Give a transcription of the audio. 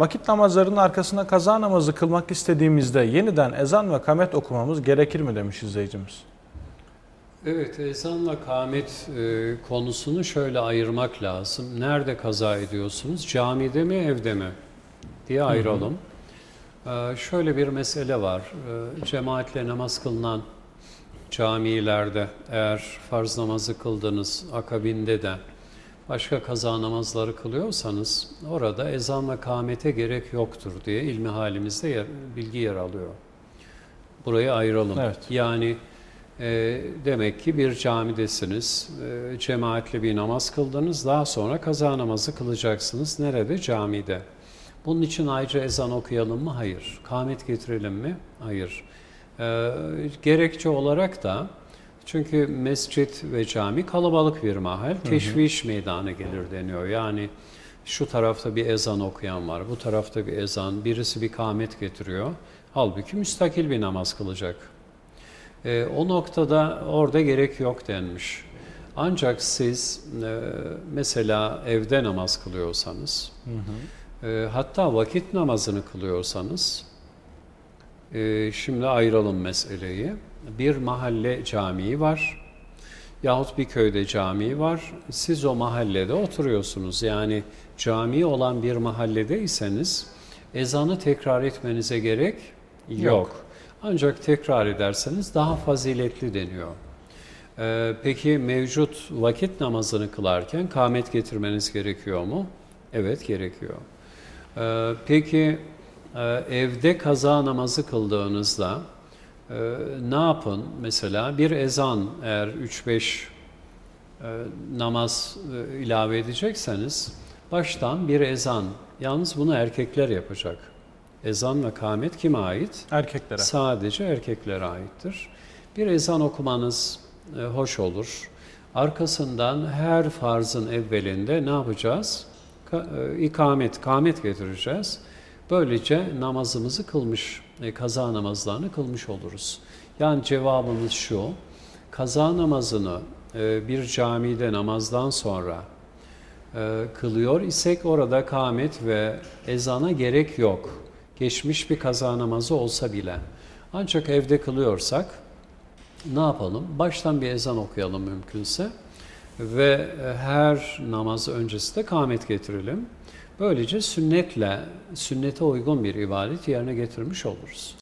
Vakit namazlarının arkasına kaza namazı kılmak istediğimizde yeniden ezan ve kamet okumamız gerekir mi demiş izleyicimiz. Evet, ezanla kâmet e, konusunu şöyle ayırmak lazım. Nerede kaza ediyorsunuz? Camide mi, evde mi? diye ayıralım. E, şöyle bir mesele var. E, cemaatle namaz kılınan camilerde eğer farz namazı kıldınız, akabinde de başka kaza namazları kılıyorsanız orada ezan ve kâmete gerek yoktur diye ilmi halimizde yer, bilgi yer alıyor. Burayı ayıralım. Evet. Yani e, demek ki bir camidesiniz, e, cemaatle bir namaz kıldınız, daha sonra kaza namazı kılacaksınız. Nerede? Camide. Bunun için ayrıca ezan okuyalım mı? Hayır. Kâmet getirelim mi? Hayır. E, gerekçe olarak da çünkü mescit ve cami kalabalık bir mahal, teşviş meydanı gelir deniyor. Yani şu tarafta bir ezan okuyan var, bu tarafta bir ezan, birisi bir kâmet getiriyor. Halbuki müstakil bir namaz kılacak. E, o noktada orada gerek yok denmiş. Ancak siz e, mesela evde namaz kılıyorsanız, e, hatta vakit namazını kılıyorsanız, e, şimdi ayıralım meseleyi. Bir mahalle camii var yahut bir köyde cami var. Siz o mahallede oturuyorsunuz. Yani cami olan bir mahalledeyseniz ezanı tekrar etmenize gerek yok. Yok. Ancak tekrar ederseniz daha faziletli deniyor. Ee, peki mevcut vakit namazını kılarken kâmet getirmeniz gerekiyor mu? Evet gerekiyor. Ee, peki e, evde kaza namazı kıldığınızda e, ne yapın? Mesela bir ezan eğer 3-5 e, namaz e, ilave edecekseniz baştan bir ezan. Yalnız bunu erkekler yapacak. Ezan ve kâmet kime ait? Erkeklere. Sadece erkeklere aittir. Bir ezan okumanız e, hoş olur. Arkasından her farzın evvelinde ne yapacağız? Ka- e, ikamet, kâmet getireceğiz. Böylece namazımızı kılmış, e, kaza namazlarını kılmış oluruz. Yani cevabımız şu, kaza namazını e, bir camide namazdan sonra e, kılıyor isek orada kâmet ve ezana gerek yok. Geçmiş bir kaza namazı olsa bile. Ancak evde kılıyorsak ne yapalım? Baştan bir ezan okuyalım mümkünse ve her namaz öncesi de kâmet getirelim. Böylece sünnetle, sünnete uygun bir ibadet yerine getirmiş oluruz.